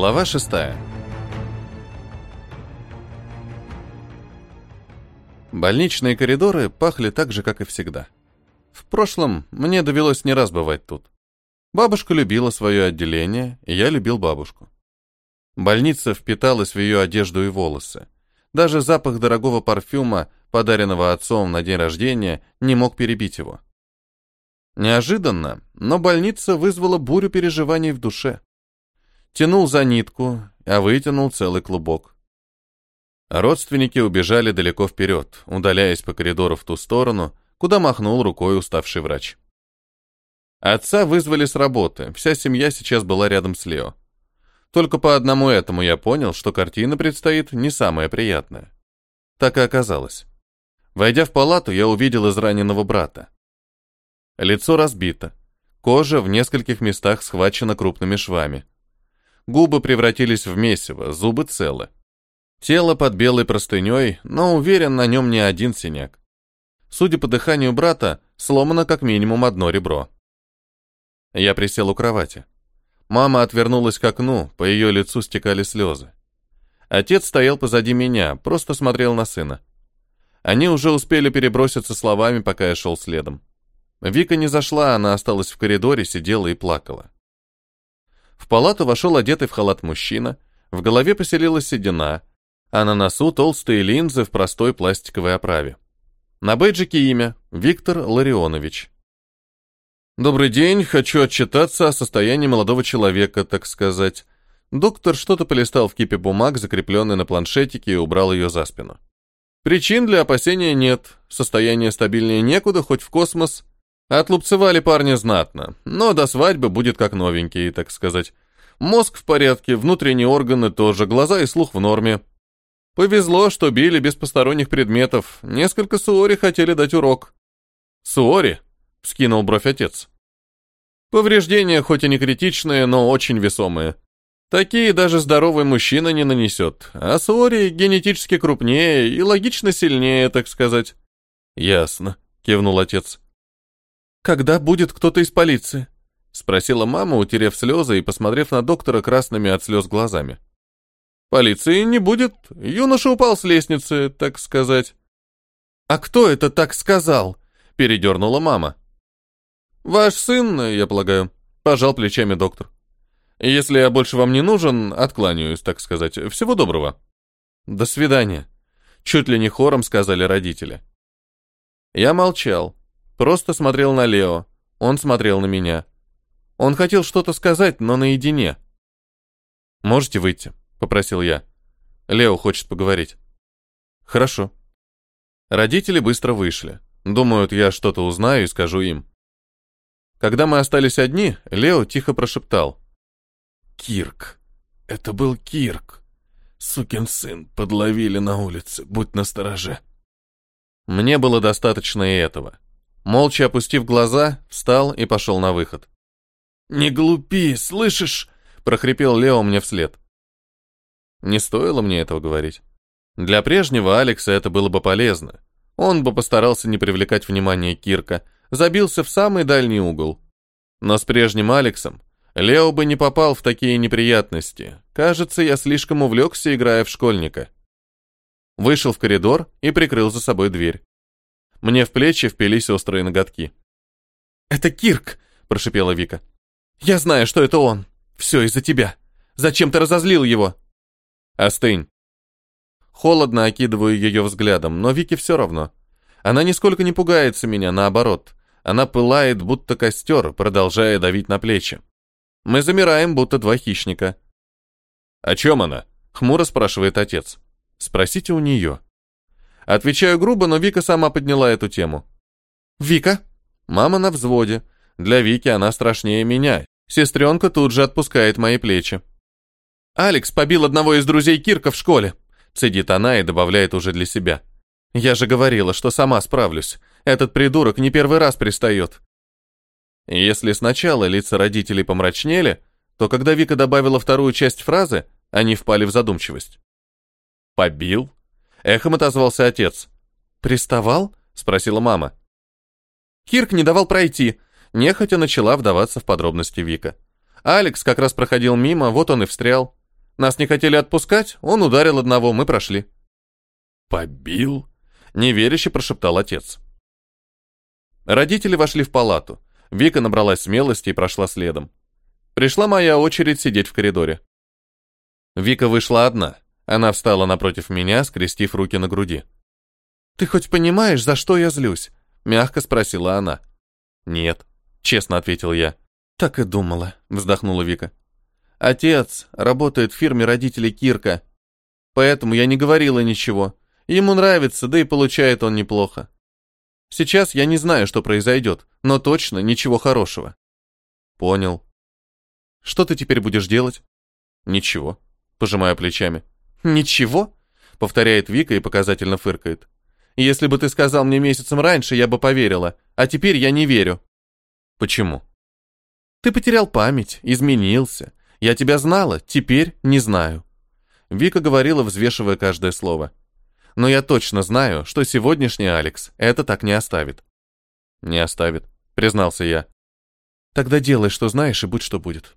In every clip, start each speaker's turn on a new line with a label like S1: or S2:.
S1: Глава шестая. Больничные коридоры пахли так же, как и всегда. В прошлом мне довелось не раз бывать тут. Бабушка любила свое отделение, и я любил бабушку. Больница впиталась в ее одежду и волосы. Даже запах дорогого парфюма, подаренного отцом на день рождения, не мог перебить его. Неожиданно, но больница вызвала бурю переживаний в душе. Тянул за нитку, а вытянул целый клубок. Родственники убежали далеко вперед, удаляясь по коридору в ту сторону, куда махнул рукой уставший врач. Отца вызвали с работы, вся семья сейчас была рядом с Лео. Только по одному этому я понял, что картина предстоит не самая приятная. Так и оказалось. Войдя в палату, я увидел израненного брата. Лицо разбито, кожа в нескольких местах схвачена крупными швами. Губы превратились в месиво, зубы целы. Тело под белой простыней, но уверен, на нем не один синяк. Судя по дыханию брата, сломано как минимум одно ребро. Я присел у кровати. Мама отвернулась к окну, по ее лицу стекали слезы. Отец стоял позади меня, просто смотрел на сына. Они уже успели переброситься словами, пока я шел следом. Вика не зашла, она осталась в коридоре, сидела и плакала. В палату вошел одетый в халат мужчина, в голове поселилась седина, а на носу толстые линзы в простой пластиковой оправе. На бейджике имя – Виктор Ларионович. «Добрый день, хочу отчитаться о состоянии молодого человека, так сказать». Доктор что-то полистал в кипе бумаг, закрепленной на планшетике, и убрал ее за спину. Причин для опасения нет, состояние стабильнее некуда, хоть в космос, Отлупцевали парня знатно, но до свадьбы будет как новенький, так сказать. Мозг в порядке, внутренние органы тоже, глаза и слух в норме. Повезло, что били без посторонних предметов. Несколько суори хотели дать урок. «Суори?» — вскинул бровь отец. «Повреждения хоть и не критичные, но очень весомые. Такие даже здоровый мужчина не нанесет, а суори генетически крупнее и логично сильнее, так сказать». «Ясно», — кивнул отец. «Когда будет кто-то из полиции?» — спросила мама, утерев слезы и посмотрев на доктора красными от слез глазами. «Полиции не будет. Юноша упал с лестницы, так сказать». «А кто это так сказал?» — передернула мама. «Ваш сын, я полагаю», — пожал плечами доктор. «Если я больше вам не нужен, откланяюсь, так сказать. Всего доброго». «До свидания», — чуть ли не хором сказали родители. Я молчал. Просто смотрел на Лео. Он смотрел на меня. Он хотел что-то сказать, но наедине. «Можете выйти?» — попросил я. Лео хочет поговорить. «Хорошо». Родители быстро вышли. Думают, я что-то узнаю и скажу им. Когда мы остались одни, Лео тихо прошептал. «Кирк. Это был Кирк. Сукин сын, подловили на улице, будь настороже». Мне было достаточно и этого. Молча опустив глаза, встал и пошел на выход. «Не глупи, слышишь?» — прохрипел Лео мне вслед. Не стоило мне этого говорить. Для прежнего Алекса это было бы полезно. Он бы постарался не привлекать внимания Кирка, забился в самый дальний угол. Но с прежним Алексом Лео бы не попал в такие неприятности. Кажется, я слишком увлекся, играя в школьника. Вышел в коридор и прикрыл за собой дверь. Мне в плечи впились острые ноготки. «Это Кирк!» – прошипела Вика. «Я знаю, что это он. Все из-за тебя. Зачем ты разозлил его?» «Остынь». Холодно окидываю ее взглядом, но Вике все равно. Она нисколько не пугается меня, наоборот. Она пылает, будто костер, продолжая давить на плечи. Мы замираем, будто два хищника. «О чем она?» — хмуро спрашивает отец. «Спросите у нее». Отвечаю грубо, но Вика сама подняла эту тему. «Вика?» Мама на взводе. Для Вики она страшнее меня. Сестренка тут же отпускает мои плечи. «Алекс побил одного из друзей Кирка в школе», цедит она и добавляет уже для себя. «Я же говорила, что сама справлюсь. Этот придурок не первый раз пристает». Если сначала лица родителей помрачнели, то когда Вика добавила вторую часть фразы, они впали в задумчивость. «Побил?» Эхом отозвался отец. «Приставал?» — спросила мама. Кирк не давал пройти. Нехотя начала вдаваться в подробности Вика. Алекс как раз проходил мимо, вот он и встрял. Нас не хотели отпускать, он ударил одного, мы прошли».
S2: «Побил?»
S1: — неверяще прошептал отец. Родители вошли в палату. Вика набралась смелости и прошла следом. Пришла моя очередь сидеть в коридоре. Вика вышла одна. Она встала напротив меня, скрестив руки на груди. «Ты хоть понимаешь, за что я злюсь?» — мягко спросила она. «Нет», — честно ответил я. «Так и думала», — вздохнула Вика. «Отец работает в фирме родителей Кирка, поэтому я не говорила ничего. Ему нравится, да и получает он неплохо. Сейчас я не знаю, что произойдет, но точно ничего хорошего». «Понял», что ты теперь будешь делать? Ничего. Пожимаю плечами. Ничего? Повторяет Вика и показательно фыркает. Если бы ты сказал мне месяцем раньше, я бы поверила, а теперь я не верю. Почему? Ты потерял память, изменился. Я тебя знала, теперь не знаю. Вика говорила, взвешивая каждое слово. Но я точно знаю, что сегодняшний Алекс это так не оставит. Не оставит, признался я. Тогда делай, что знаешь, и будь что будет.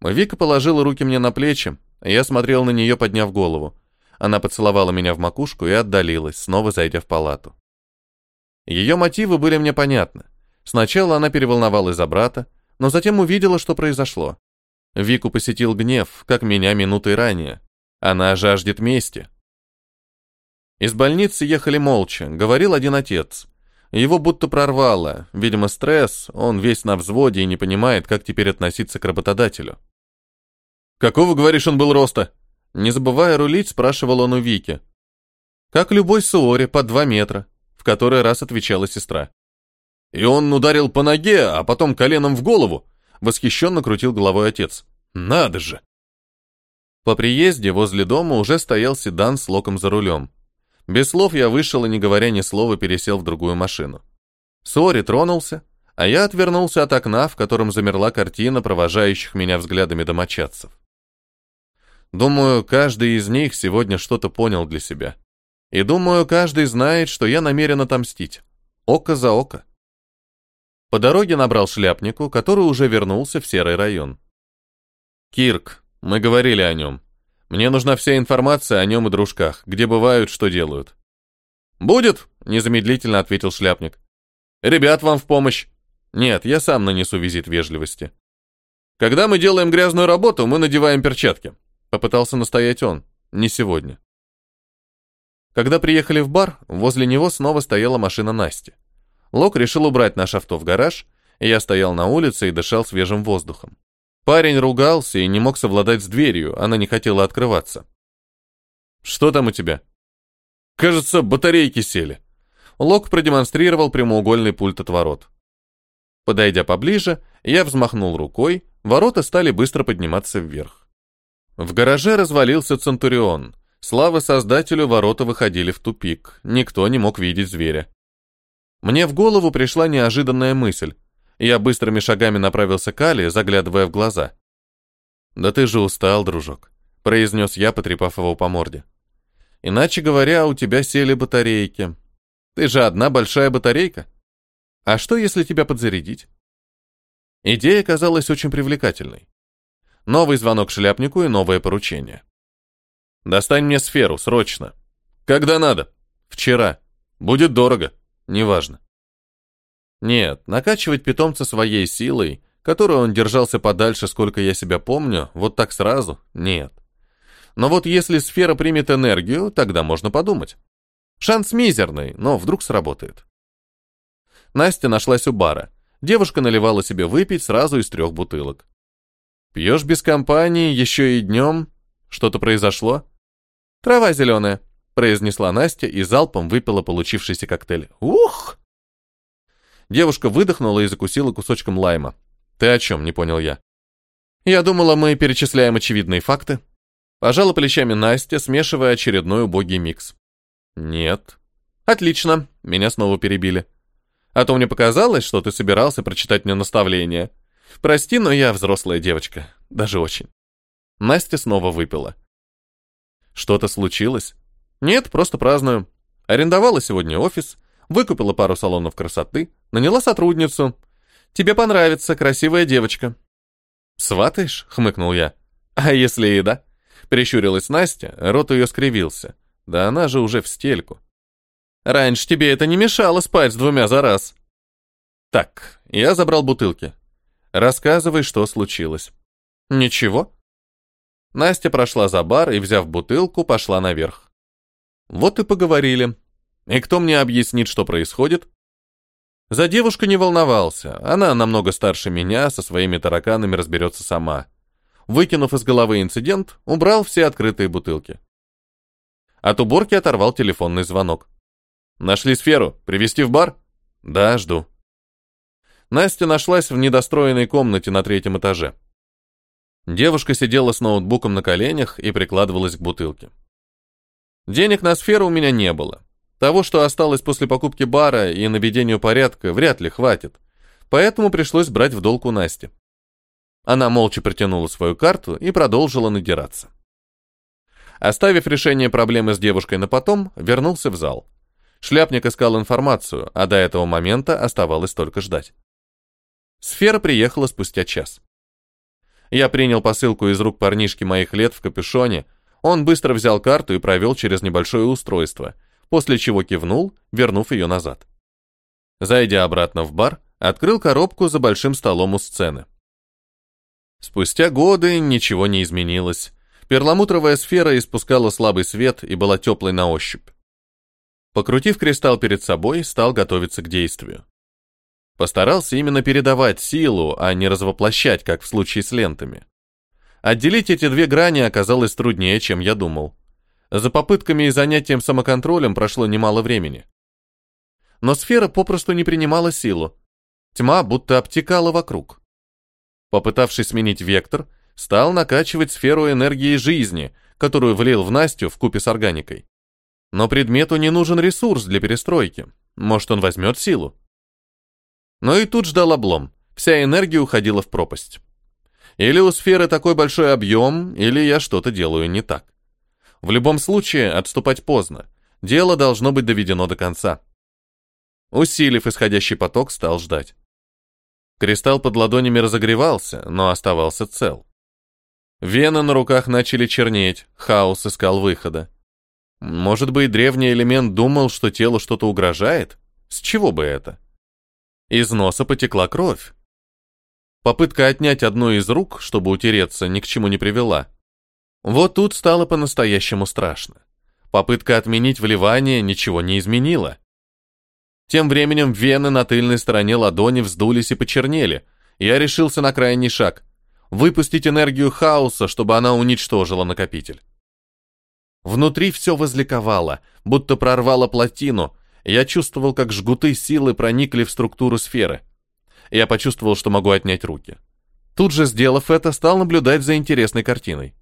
S1: Вика положила руки мне на плечи, я смотрел на нее, подняв голову. Она поцеловала меня в макушку и отдалилась, снова зайдя в палату. Ее мотивы были мне понятны. Сначала она переволновалась за брата, но затем увидела, что произошло. Вику посетил гнев, как меня минутой ранее. Она жаждет мести. Из больницы ехали молча, говорил один отец. Его будто прорвало, видимо, стресс, он весь на взводе и не понимает, как теперь относиться к работодателю. «Какого, говоришь, он был роста?» Не забывая рулить, спрашивал он у Вики. «Как любой Суори, по два метра», в который раз отвечала сестра. «И он ударил по ноге, а потом коленом в голову?» Восхищенно крутил головой отец. «Надо же!» По приезде возле дома уже стоял седан с локом за рулем. Без слов я вышел и, не говоря ни слова, пересел в другую машину. Сори тронулся, а я отвернулся от окна, в котором замерла картина провожающих меня взглядами домочадцев. Думаю, каждый из них сегодня что-то понял для себя. И думаю, каждый знает, что я намерен отомстить. Око за око. По дороге набрал шляпнику, который уже вернулся в серый район. «Кирк, мы говорили о нем. Мне нужна вся информация о нем и дружках, где бывают, что делают». «Будет», — незамедлительно ответил шляпник. «Ребят вам в помощь». «Нет, я сам нанесу визит вежливости». «Когда мы делаем грязную работу, мы надеваем перчатки. Попытался настоять он. Не сегодня. Когда приехали в бар, возле него снова стояла машина Насти. Лок решил убрать наш авто в гараж, и я стоял на улице и дышал свежим воздухом. Парень ругался и не мог совладать с дверью, она не хотела открываться. «Что там у тебя?» «Кажется, батарейки сели». Лок продемонстрировал прямоугольный пульт от ворот. Подойдя поближе, я взмахнул рукой, ворота стали быстро подниматься вверх. В гараже развалился Центурион. Слава создателю, ворота выходили в тупик. Никто не мог видеть зверя. Мне в голову пришла неожиданная мысль. Я быстрыми шагами направился к Али, заглядывая в глаза. «Да ты же устал, дружок», — произнес я, потрепав его по морде. «Иначе говоря, у тебя сели батарейки. Ты же одна большая батарейка. А что, если тебя подзарядить?» Идея казалась очень привлекательной. Новый звонок шляпнику и новое поручение. «Достань мне сферу, срочно!» «Когда надо?» «Вчера. Будет дорого. Неважно». Нет, накачивать питомца своей силой, которую он держался подальше, сколько я себя помню, вот так сразу, нет. Но вот если сфера примет энергию, тогда можно подумать. Шанс мизерный, но вдруг сработает. Настя нашлась у бара. Девушка наливала себе выпить сразу из трех бутылок. Пьешь без компании, еще и днем? Что-то произошло? Трава зеленая, произнесла Настя и залпом выпила получившийся коктейль. Ух! Девушка выдохнула и закусила кусочком лайма. Ты о чем, не понял я. Я думала, мы перечисляем очевидные факты. Пожала плечами Настя, смешивая очередной убогий микс. Нет. Отлично, меня снова перебили. А то мне показалось, что ты собирался прочитать мне наставление. Прости, но я взрослая девочка. Даже очень. Настя снова выпила. Что-то случилось? Нет, просто праздную. Арендовала сегодня офис, выкупила пару салонов красоты, наняла сотрудницу. Тебе понравится, красивая девочка. Сватаешь? хмыкнул я. А если и да? Прищурилась Настя, рот ее скривился. Да она же уже в стельку. Раньше тебе это не мешало спать с двумя за раз. Так, я забрал бутылки. Рассказывай, что случилось. Ничего. Настя прошла за бар и, взяв бутылку, пошла наверх. Вот и поговорили. И кто мне объяснит, что происходит? За девушку не волновался. Она намного старше меня, со своими тараканами разберется сама. Выкинув из головы инцидент, убрал все открытые бутылки. От уборки оторвал телефонный звонок. «Нашли сферу. Привезти в бар?» «Да, жду». Настя нашлась в недостроенной комнате на третьем этаже. Девушка сидела с ноутбуком на коленях и прикладывалась к бутылке. Денег на сферу у меня не было. Того, что осталось после покупки бара и наведению порядка, вряд ли хватит. Поэтому пришлось брать в долг у Насти. Она молча протянула свою карту и продолжила надираться. Оставив решение проблемы с девушкой на потом, вернулся в зал. Шляпник искал информацию, а до этого момента оставалось только ждать. Сфера приехала спустя час. Я принял посылку из рук парнишки моих лет в капюшоне. Он быстро взял карту и провел через небольшое устройство, после чего кивнул, вернув ее назад. Зайдя обратно в бар, открыл коробку за большим столом у сцены. Спустя годы ничего не изменилось. Перламутровая сфера испускала слабый свет и была теплой на ощупь. Покрутив кристалл перед собой, стал готовиться к действию. Постарался именно передавать силу, а не развоплощать, как в случае с лентами. Отделить эти две грани оказалось труднее, чем я думал. За попытками и занятием самоконтролем прошло немало времени. Но сфера попросту не принимала силу. Тьма будто обтекала вокруг. Попытавшись сменить вектор, стал накачивать сферу энергии жизни, которую влил в Настю в купе с органикой. Но предмету не нужен ресурс для перестройки. Может, он возьмет силу. Но и тут ждал облом. Вся энергия уходила в пропасть. Или у сферы такой большой объем, или я что-то делаю не так. В любом случае, отступать поздно. Дело должно быть доведено до конца. Усилив исходящий поток, стал ждать. Кристалл под ладонями разогревался, но оставался цел. Вены на руках начали чернеть, хаос искал выхода. Может быть, древний элемент думал, что телу что-то угрожает? С чего бы это? Из носа потекла кровь. Попытка отнять одну из рук, чтобы утереться, ни к чему не привела. Вот тут стало по-настоящему страшно. Попытка отменить вливание ничего не изменила. Тем временем вены на тыльной стороне ладони вздулись и почернели. Я решился на крайний шаг. Выпустить энергию хаоса, чтобы она уничтожила накопитель. Внутри все возликовало, будто прорвало плотину, я чувствовал, как жгуты силы проникли в структуру сферы. Я почувствовал, что могу отнять руки. Тут же, сделав это, стал наблюдать за интересной картиной.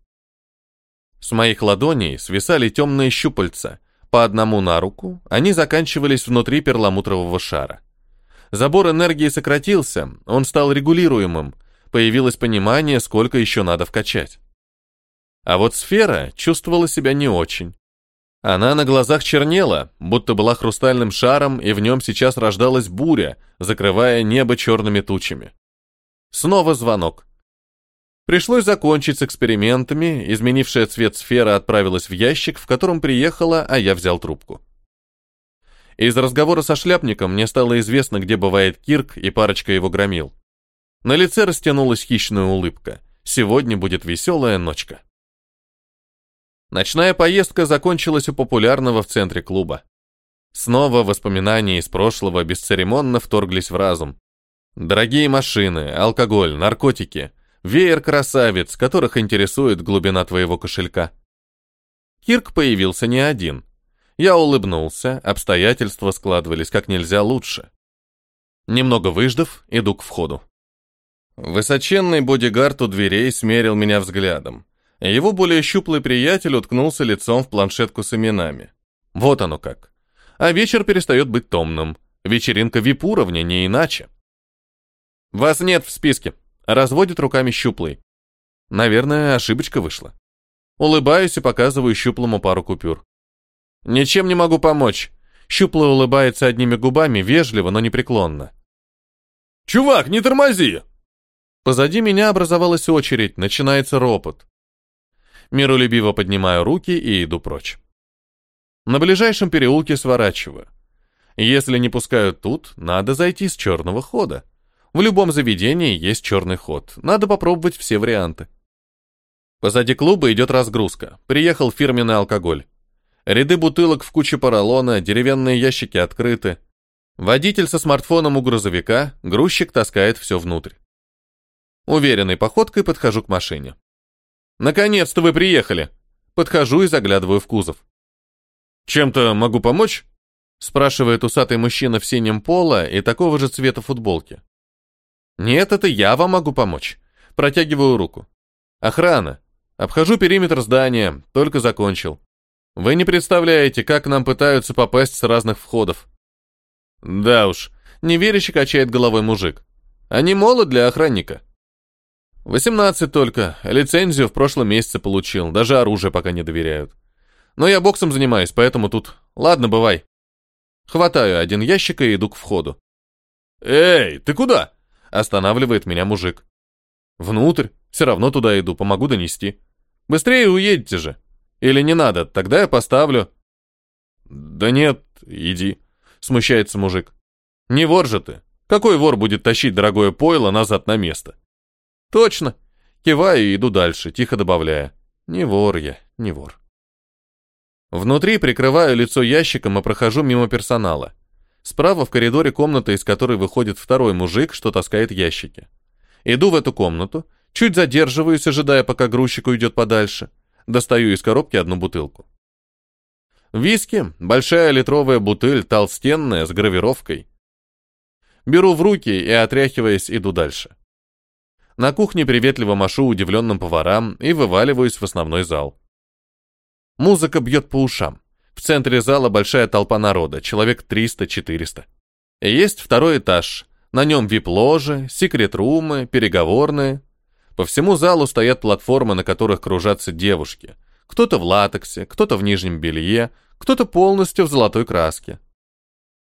S1: С моих ладоней свисали темные щупальца. По одному на руку, они заканчивались внутри перламутрового шара. Забор энергии сократился, он стал регулируемым, появилось понимание, сколько еще надо вкачать. А вот сфера чувствовала себя не очень. Она на глазах чернела, будто была хрустальным шаром, и в нем сейчас рождалась буря, закрывая небо черными тучами. Снова звонок. Пришлось закончить с экспериментами, изменившая цвет сфера отправилась в ящик, в котором приехала, а я взял трубку. Из разговора со шляпником мне стало известно, где бывает Кирк и парочка его громил. На лице растянулась хищная улыбка. Сегодня будет веселая ночка. Ночная поездка закончилась у популярного в центре клуба. Снова воспоминания из прошлого бесцеремонно вторглись в разум. Дорогие машины, алкоголь, наркотики, веер красавиц, которых интересует глубина твоего кошелька. Кирк появился не один. Я улыбнулся, обстоятельства складывались как нельзя лучше. Немного выждав, иду к входу. Высоченный бодигард у дверей смерил меня взглядом. Его более щуплый приятель уткнулся лицом в планшетку с именами. Вот оно как. А вечер перестает быть томным. Вечеринка вип-уровня, не иначе. «Вас нет в списке», — разводит руками щуплый. Наверное, ошибочка вышла. Улыбаюсь и показываю щуплому пару купюр. «Ничем не могу помочь». Щуплый улыбается одними губами, вежливо, но непреклонно.
S2: «Чувак, не тормози!»
S1: Позади меня образовалась очередь, начинается ропот. Миролюбиво поднимаю руки и иду прочь. На ближайшем переулке сворачиваю. Если не пускают тут, надо зайти с черного хода. В любом заведении есть черный ход. Надо попробовать все варианты. Позади клуба идет разгрузка. Приехал фирменный алкоголь. Ряды бутылок в куче поролона, деревянные ящики открыты. Водитель со смартфоном у грузовика, грузчик таскает все внутрь. Уверенной походкой подхожу к машине. «Наконец-то вы приехали!» Подхожу и заглядываю в кузов. «Чем-то могу помочь?» спрашивает усатый мужчина в синем поло и такого же цвета футболки. «Нет, это я вам могу помочь». Протягиваю руку. «Охрана. Обхожу периметр здания, только закончил. Вы не представляете, как нам пытаются попасть с разных входов». «Да уж», — неверяще качает головой мужик. «Они молод для охранника». «Восемнадцать только. Лицензию в прошлом месяце получил. Даже оружие пока не доверяют. Но я боксом занимаюсь, поэтому тут... Ладно, бывай». Хватаю один ящик и иду к входу. «Эй, ты куда?» Останавливает меня мужик. «Внутрь. Все равно туда иду, помогу донести. Быстрее уедете же. Или не надо, тогда я поставлю». «Да нет, иди», — смущается мужик. «Не вор же ты. Какой вор будет тащить дорогое пойло назад на место?» «Точно». Киваю и иду дальше, тихо добавляя. «Не вор я, не вор». Внутри прикрываю лицо ящиком и прохожу мимо персонала. Справа в коридоре комната, из которой выходит второй мужик, что таскает ящики. Иду в эту комнату, чуть задерживаюсь, ожидая, пока грузчик уйдет подальше. Достаю из коробки одну бутылку. Виски, большая литровая бутыль, толстенная, с гравировкой. Беру в руки и, отряхиваясь, иду дальше. На кухне приветливо машу удивленным поварам и вываливаюсь в основной зал. Музыка бьет по ушам. В центре зала большая толпа народа, человек 300-400. Есть второй этаж. На нем вип-ложи, секрет-румы, переговорные. По всему залу стоят платформы, на которых кружатся девушки. Кто-то в латексе, кто-то в нижнем белье, кто-то полностью в золотой краске.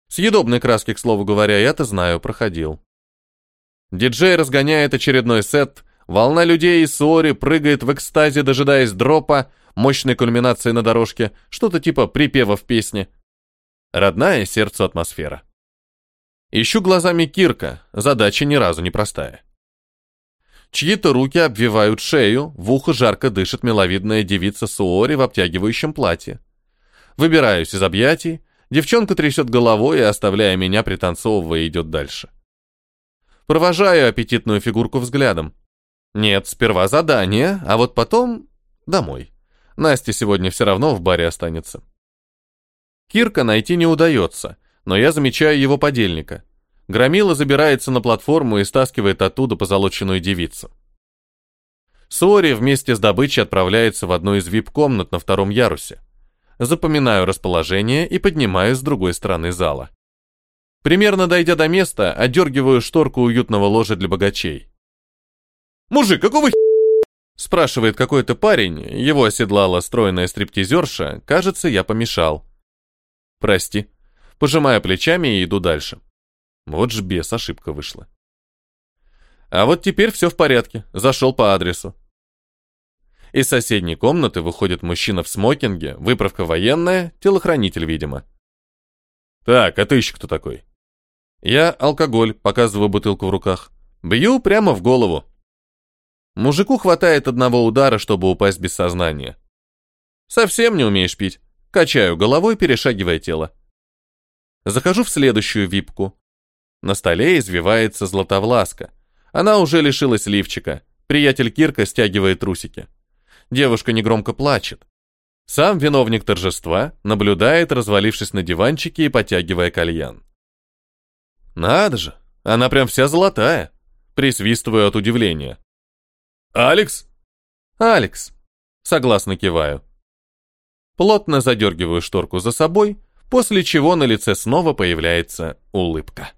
S1: Съедобной краски, к слову говоря, я-то знаю, проходил. Диджей разгоняет очередной сет, волна людей и сори прыгает в экстазе, дожидаясь дропа, мощной кульминации на дорожке, что-то типа припева в песне. Родная сердцу атмосфера. Ищу глазами Кирка, задача ни разу не простая. Чьи-то руки обвивают шею, в ухо жарко дышит миловидная девица Суори в обтягивающем платье. Выбираюсь из объятий, девчонка трясет головой и, оставляя меня, пританцовывая, идет дальше. Провожаю аппетитную фигурку взглядом. Нет, сперва задание, а вот потом домой. Настя сегодня все равно в баре останется. Кирка найти не удается, но я замечаю его подельника. Громила забирается на платформу и стаскивает оттуда позолоченную девицу. Сори вместе с добычей отправляется в одну из вип-комнат на втором ярусе. Запоминаю расположение и поднимаюсь с другой стороны зала. Примерно дойдя до места, одергиваю шторку уютного ложа для богачей. «Мужик, какого х... Спрашивает какой-то парень, его оседлала стройная стриптизерша, кажется, я помешал. Прости. Пожимаю плечами и иду дальше. Вот ж без, ошибка вышла. А вот теперь все в порядке, зашел по адресу. Из соседней комнаты выходит мужчина в смокинге, выправка военная, телохранитель, видимо. Так, а ты еще кто такой? Я алкоголь, показываю бутылку в руках. Бью прямо в голову. Мужику хватает одного удара, чтобы упасть без сознания. Совсем не умеешь пить. Качаю головой, перешагивая тело. Захожу в следующую випку. На столе извивается златовласка. Она уже лишилась лифчика. Приятель Кирка стягивает трусики. Девушка негромко плачет. Сам виновник торжества наблюдает, развалившись на диванчике и потягивая кальян. Надо же, она прям вся золотая. Присвистываю от удивления. «Алекс?» «Алекс», — согласно киваю. Плотно задергиваю шторку за собой, после чего на лице снова появляется улыбка.